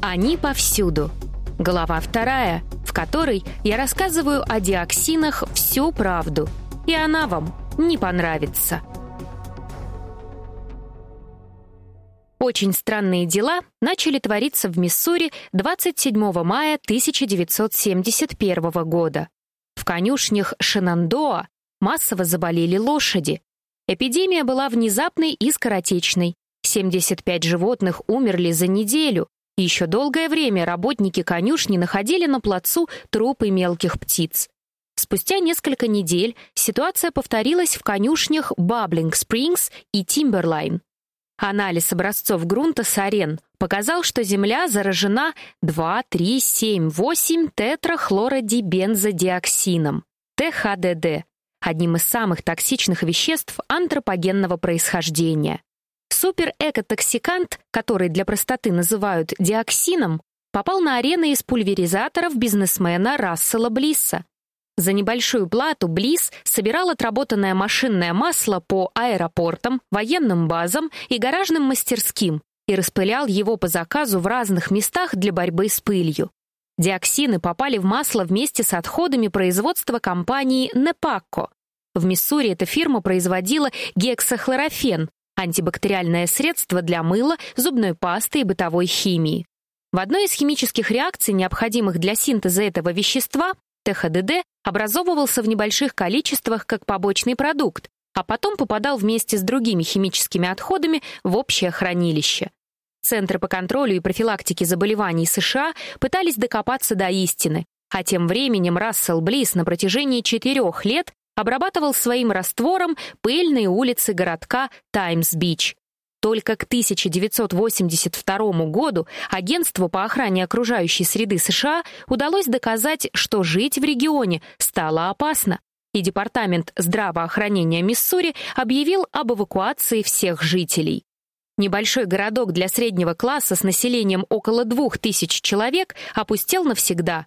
Они повсюду. Глава вторая, в которой я рассказываю о диоксинах всю правду, и она вам не понравится. Очень странные дела начали твориться в Миссури 27 мая 1971 года. В конюшнях Шенандоа массово заболели лошади. Эпидемия была внезапной и скоротечной. 75 животных умерли за неделю, еще долгое время работники конюшни находили на плацу трупы мелких птиц. Спустя несколько недель ситуация повторилась в конюшнях Баблинг Спрингс и Тимберлайн. Анализ образцов грунта с арен показал, что земля заражена 2,3,7,8 тетрахлородибензодиоксином, ТХДД, одним из самых токсичных веществ антропогенного происхождения. Супер-экотоксикант, который для простоты называют диоксином, попал на арены из пульверизаторов бизнесмена Рассела Блисса. За небольшую плату Блисс собирал отработанное машинное масло по аэропортам, военным базам и гаражным мастерским и распылял его по заказу в разных местах для борьбы с пылью. Диоксины попали в масло вместе с отходами производства компании Непакко. В Миссури эта фирма производила гексохлорофен, антибактериальное средство для мыла, зубной пасты и бытовой химии. В одной из химических реакций, необходимых для синтеза этого вещества, ТХДД образовывался в небольших количествах как побочный продукт, а потом попадал вместе с другими химическими отходами в общее хранилище. Центры по контролю и профилактике заболеваний США пытались докопаться до истины, а тем временем Рассел Близ на протяжении четырех лет обрабатывал своим раствором пыльные улицы городка Таймс-Бич. Только к 1982 году Агентству по охране окружающей среды США удалось доказать, что жить в регионе стало опасно, и Департамент здравоохранения Миссури объявил об эвакуации всех жителей. Небольшой городок для среднего класса с населением около 2000 человек опустел навсегда.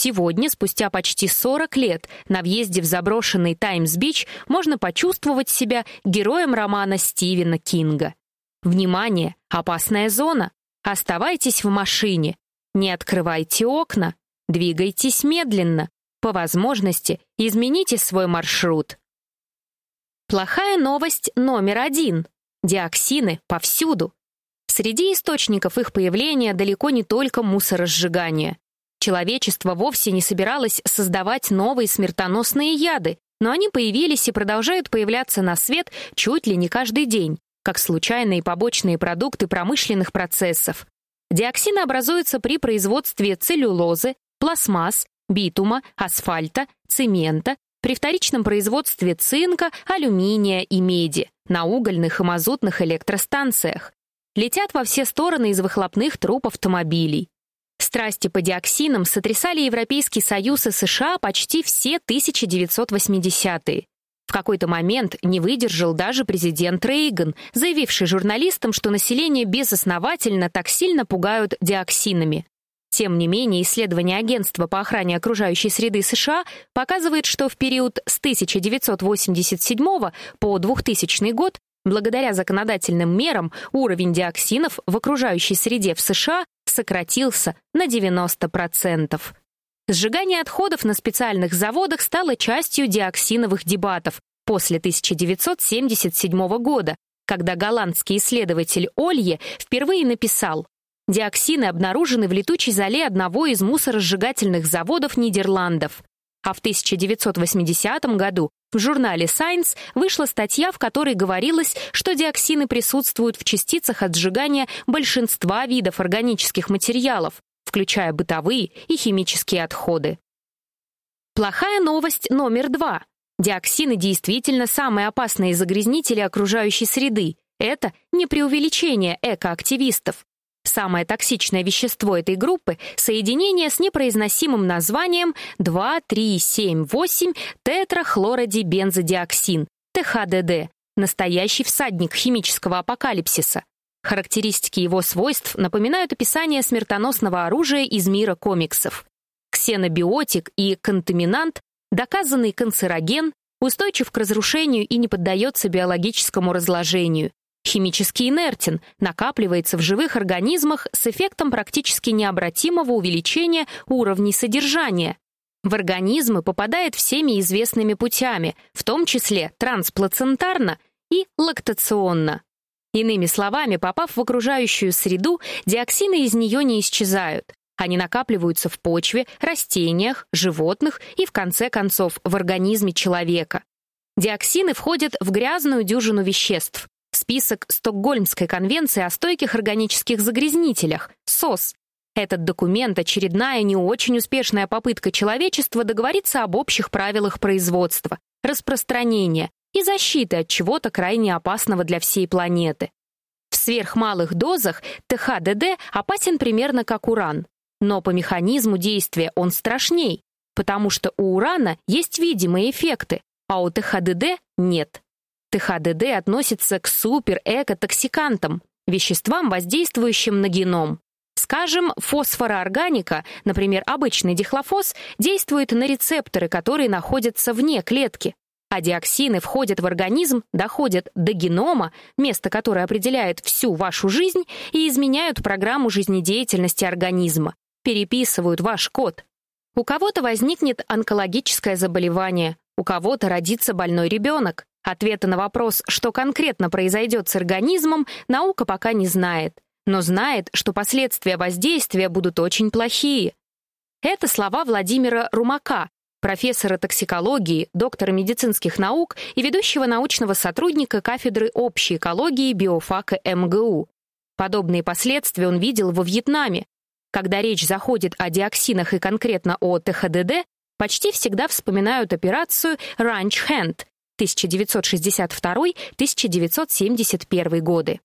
Сегодня, спустя почти 40 лет, на въезде в заброшенный Таймс-Бич можно почувствовать себя героем романа Стивена Кинга. Внимание, опасная зона. Оставайтесь в машине. Не открывайте окна. Двигайтесь медленно. По возможности измените свой маршрут. Плохая новость номер один. Диоксины повсюду. Среди источников их появления далеко не только мусоросжигание. Человечество вовсе не собиралось создавать новые смертоносные яды, но они появились и продолжают появляться на свет чуть ли не каждый день, как случайные побочные продукты промышленных процессов. Диоксины образуются при производстве целлюлозы, пластмасс, битума, асфальта, цемента, при вторичном производстве цинка, алюминия и меди, на угольных и мазутных электростанциях. Летят во все стороны из выхлопных труб автомобилей. Страсти по диоксинам сотрясали Европейский Союз и США почти все 1980-е. В какой-то момент не выдержал даже президент Рейган, заявивший журналистам, что население безосновательно так сильно пугают диоксинами. Тем не менее, исследование Агентства по охране окружающей среды США показывает, что в период с 1987 по 2000 год Благодаря законодательным мерам уровень диоксинов в окружающей среде в США сократился на 90%. Сжигание отходов на специальных заводах стало частью диоксиновых дебатов после 1977 года, когда голландский исследователь Олье впервые написал «Диоксины обнаружены в летучей зале одного из мусоросжигательных заводов Нидерландов. А в 1980 году в журнале Science вышла статья, в которой говорилось, что диоксины присутствуют в частицах от сжигания большинства видов органических материалов, включая бытовые и химические отходы. Плохая новость номер два. Диоксины действительно самые опасные загрязнители окружающей среды. Это не преувеличение экоактивистов. Самое токсичное вещество этой группы — соединение с непроизносимым названием 2,3,7,8-тетрахлородибензодиоксин, ТХДД, настоящий всадник химического апокалипсиса. Характеристики его свойств напоминают описание смертоносного оружия из мира комиксов. Ксенобиотик и контаминант, доказанный канцероген, устойчив к разрушению и не поддается биологическому разложению, химически инертен, накапливается в живых организмах с эффектом практически необратимого увеличения уровней содержания. В организмы попадает всеми известными путями, в том числе трансплацентарно и лактационно. Иными словами, попав в окружающую среду, диоксины из нее не исчезают. Они накапливаются в почве, растениях, животных и, в конце концов, в организме человека. Диоксины входят в грязную дюжину веществ, список Стокгольмской конвенции о стойких органических загрязнителях, СОС. Этот документ — очередная не очень успешная попытка человечества договориться об общих правилах производства, распространения и защиты от чего-то крайне опасного для всей планеты. В сверхмалых дозах ТХДД опасен примерно как уран. Но по механизму действия он страшней, потому что у урана есть видимые эффекты, а у ТХДД нет. ТХДД относится к супер-экотоксикантам, веществам, воздействующим на геном. Скажем, фосфороорганика, например, обычный дихлофос, действует на рецепторы, которые находятся вне клетки, а диоксины входят в организм, доходят до генома, место которое определяет всю вашу жизнь, и изменяют программу жизнедеятельности организма, переписывают ваш код. У кого-то возникнет онкологическое заболевание, у кого-то родится больной ребенок. Ответа на вопрос, что конкретно произойдет с организмом, наука пока не знает, но знает, что последствия воздействия будут очень плохие. Это слова Владимира Румака, профессора токсикологии, доктора медицинских наук и ведущего научного сотрудника кафедры общей экологии биофака МГУ. Подобные последствия он видел во Вьетнаме, когда речь заходит о диоксинах и конкретно о ТХДД, почти всегда вспоминают операцию Ranch Hand 1962-1971 годы.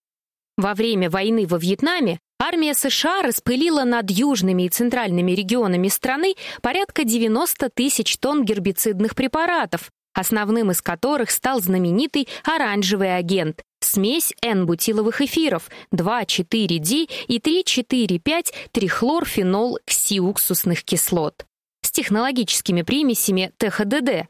Во время войны во Вьетнаме армия США распылила над южными и центральными регионами страны порядка 90 тысяч тонн гербицидных препаратов, основным из которых стал знаменитый оранжевый агент смесь N-бутиловых эфиров 2,4-ди и 3,4,5-трихлорфенол-ксиуксусных кислот с технологическими примесями ТХДД.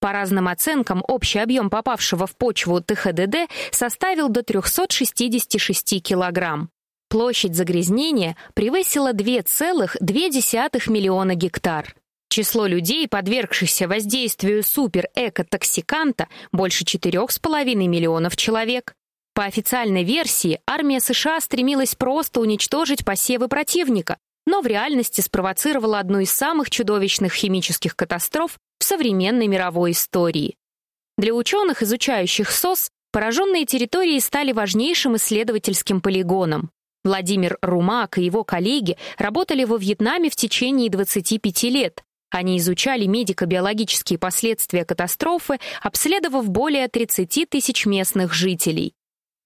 По разным оценкам, общий объем попавшего в почву ТХДД составил до 366 килограмм. Площадь загрязнения превысила 2,2 миллиона гектар. Число людей, подвергшихся воздействию супер-экотоксиканта, больше 4,5 миллионов человек. По официальной версии, армия США стремилась просто уничтожить посевы противника, но в реальности спровоцировала одну из самых чудовищных химических катастроф в современной мировой истории. Для ученых, изучающих СОС, пораженные территории стали важнейшим исследовательским полигоном. Владимир Румак и его коллеги работали во Вьетнаме в течение 25 лет, они изучали медико-биологические последствия катастрофы, обследовав более 30 тысяч местных жителей.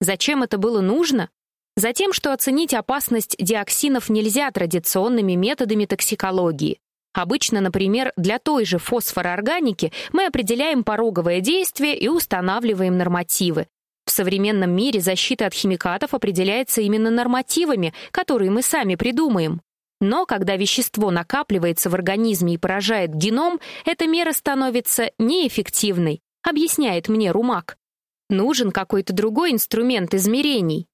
Зачем это было нужно? Затем, что оценить опасность диоксинов нельзя традиционными методами токсикологии. Обычно, например, для той же фосфороорганики мы определяем пороговое действие и устанавливаем нормативы. В современном мире защита от химикатов определяется именно нормативами, которые мы сами придумаем. Но когда вещество накапливается в организме и поражает геном, эта мера становится неэффективной, объясняет мне Румак. Нужен какой-то другой инструмент измерений.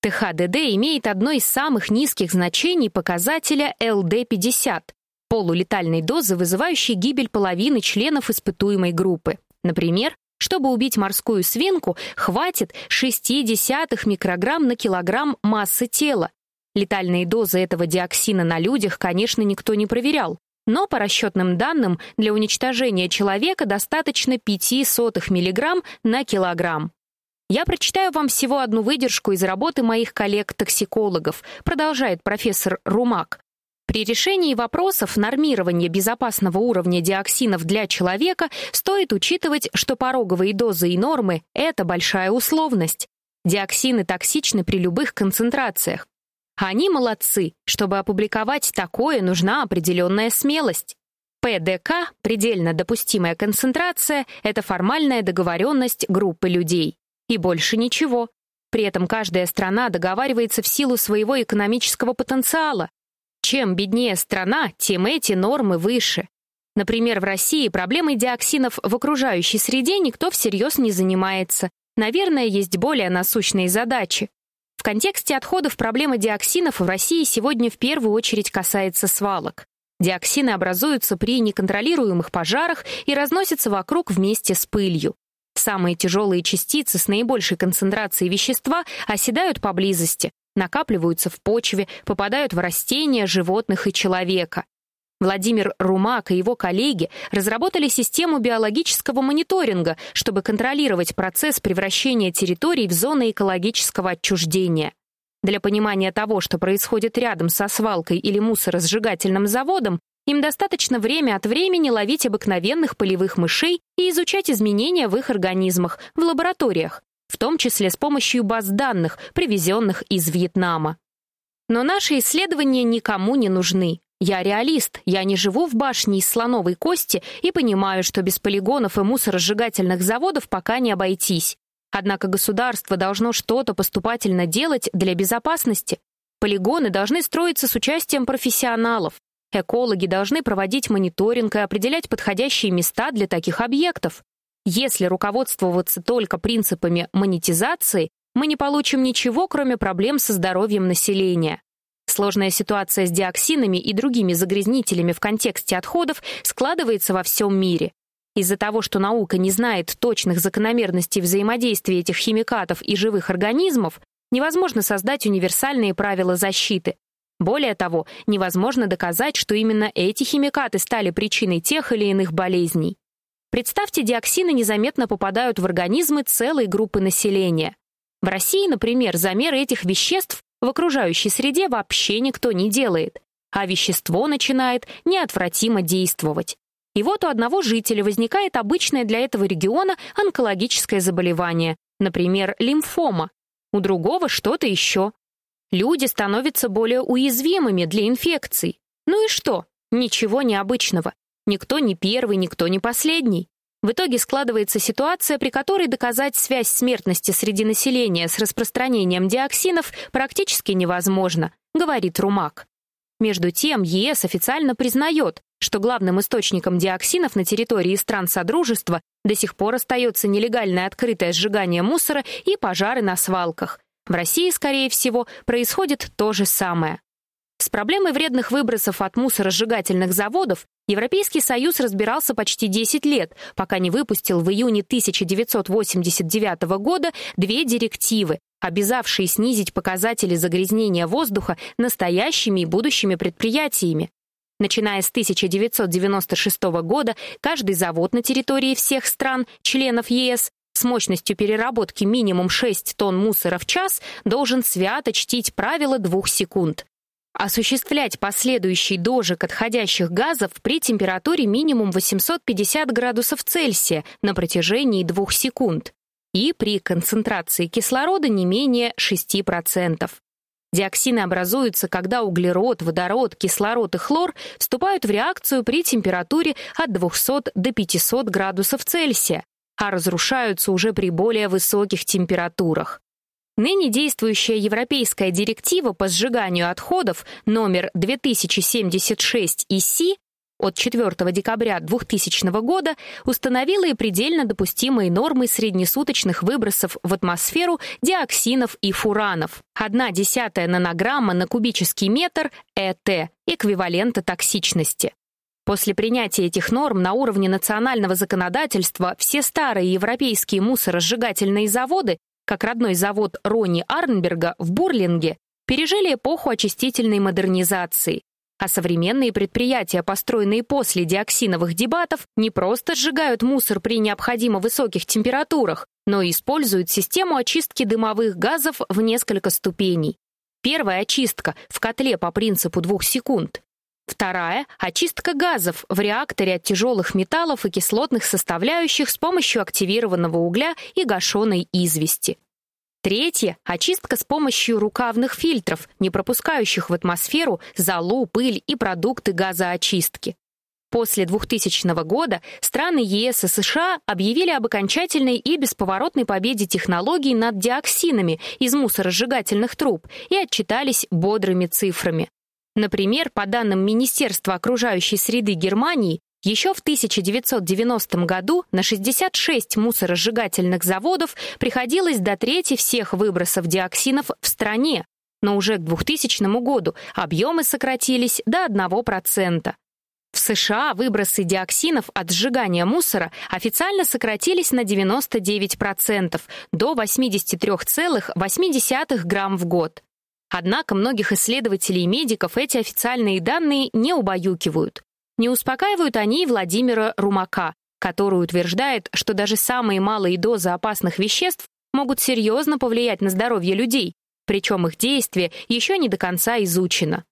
ТХДД имеет одно из самых низких значений показателя ЛД-50, полулетальной дозы, вызывающей гибель половины членов испытуемой группы. Например, чтобы убить морскую свинку, хватит 0,6 микрограмм на килограмм массы тела, Летальные дозы этого диоксина на людях, конечно, никто не проверял. Но по расчетным данным, для уничтожения человека достаточно 0,05 мг на килограмм. Я прочитаю вам всего одну выдержку из работы моих коллег-токсикологов, продолжает профессор Румак. При решении вопросов нормирования безопасного уровня диоксинов для человека стоит учитывать, что пороговые дозы и нормы — это большая условность. Диоксины токсичны при любых концентрациях. Они молодцы. Чтобы опубликовать такое, нужна определенная смелость. ПДК, предельно допустимая концентрация, это формальная договоренность группы людей. И больше ничего. При этом каждая страна договаривается в силу своего экономического потенциала. Чем беднее страна, тем эти нормы выше. Например, в России проблемой диоксинов в окружающей среде никто всерьез не занимается. Наверное, есть более насущные задачи. В контексте отходов проблема диоксинов в России сегодня в первую очередь касается свалок. Диоксины образуются при неконтролируемых пожарах и разносятся вокруг вместе с пылью. Самые тяжелые частицы с наибольшей концентрацией вещества оседают поблизости, накапливаются в почве, попадают в растения, животных и человека. Владимир Румак и его коллеги разработали систему биологического мониторинга, чтобы контролировать процесс превращения территорий в зоны экологического отчуждения. Для понимания того, что происходит рядом со свалкой или мусоросжигательным заводом, им достаточно время от времени ловить обыкновенных полевых мышей и изучать изменения в их организмах в лабораториях, в том числе с помощью баз данных, привезенных из Вьетнама. Но наши исследования никому не нужны. Я реалист, я не живу в башне из слоновой кости и понимаю, что без полигонов и мусоросжигательных заводов пока не обойтись. Однако государство должно что-то поступательно делать для безопасности. Полигоны должны строиться с участием профессионалов. Экологи должны проводить мониторинг и определять подходящие места для таких объектов. Если руководствоваться только принципами монетизации, мы не получим ничего, кроме проблем со здоровьем населения. Сложная ситуация с диоксинами и другими загрязнителями в контексте отходов складывается во всем мире. Из-за того, что наука не знает точных закономерностей взаимодействия этих химикатов и живых организмов, невозможно создать универсальные правила защиты. Более того, невозможно доказать, что именно эти химикаты стали причиной тех или иных болезней. Представьте, диоксины незаметно попадают в организмы целой группы населения. В России, например, замеры этих веществ в окружающей среде вообще никто не делает, а вещество начинает неотвратимо действовать. И вот у одного жителя возникает обычное для этого региона онкологическое заболевание, например, лимфома. У другого что-то еще. Люди становятся более уязвимыми для инфекций. Ну и что? Ничего необычного. Никто не первый, никто не последний. В итоге складывается ситуация, при которой доказать связь смертности среди населения с распространением диоксинов практически невозможно, говорит Румак. Между тем, ЕС официально признает, что главным источником диоксинов на территории стран Содружества до сих пор остается нелегальное открытое сжигание мусора и пожары на свалках. В России, скорее всего, происходит то же самое. С проблемой вредных выбросов от мусоросжигательных заводов Европейский Союз разбирался почти 10 лет, пока не выпустил в июне 1989 года две директивы, обязавшие снизить показатели загрязнения воздуха настоящими и будущими предприятиями. Начиная с 1996 года каждый завод на территории всех стран, членов ЕС, с мощностью переработки минимум 6 тонн мусора в час должен свято чтить правило двух секунд. Осуществлять последующий дожиг отходящих газов при температуре минимум 850 градусов Цельсия на протяжении двух секунд и при концентрации кислорода не менее 6%. Диоксины образуются, когда углерод, водород, кислород и хлор вступают в реакцию при температуре от 200 до 500 градусов Цельсия, а разрушаются уже при более высоких температурах. Ныне действующая европейская директива по сжиганию отходов номер 2076 ИСИ от 4 декабря 2000 года установила и предельно допустимые нормы среднесуточных выбросов в атмосферу диоксинов и фуранов. Одна десятая нанограмма на кубический метр ЭТ, эквивалента токсичности. После принятия этих норм на уровне национального законодательства все старые европейские мусоросжигательные заводы, как родной завод Рони Арнберга в Бурлинге, пережили эпоху очистительной модернизации. А современные предприятия, построенные после диоксиновых дебатов, не просто сжигают мусор при необходимо высоких температурах, но и используют систему очистки дымовых газов в несколько ступеней. Первая очистка в котле по принципу двух секунд. Вторая — очистка газов в реакторе от тяжелых металлов и кислотных составляющих с помощью активированного угля и гашеной извести. Третье — очистка с помощью рукавных фильтров, не пропускающих в атмосферу золу, пыль и продукты газоочистки. После 2000 года страны ЕС и США объявили об окончательной и бесповоротной победе технологий над диоксинами из мусоросжигательных труб и отчитались бодрыми цифрами. Например, по данным Министерства окружающей среды Германии, Еще в 1990 году на 66 мусоросжигательных заводов приходилось до трети всех выбросов диоксинов в стране, но уже к 2000 году объемы сократились до 1%. В США выбросы диоксинов от сжигания мусора официально сократились на 99%, до 83,8 грамм в год. Однако многих исследователей и медиков эти официальные данные не убаюкивают. Не успокаивают они и Владимира Румака, который утверждает, что даже самые малые дозы опасных веществ могут серьезно повлиять на здоровье людей, причем их действие еще не до конца изучено.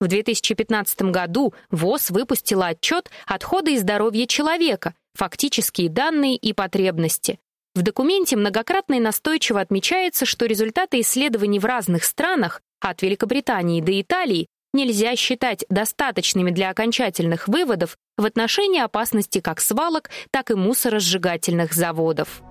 В 2015 году ВОЗ выпустила отчет «Отходы и здоровье человека. Фактические данные и потребности». В документе многократно и настойчиво отмечается, что результаты исследований в разных странах, от Великобритании до Италии, нельзя считать достаточными для окончательных выводов в отношении опасности как свалок, так и мусоросжигательных заводов.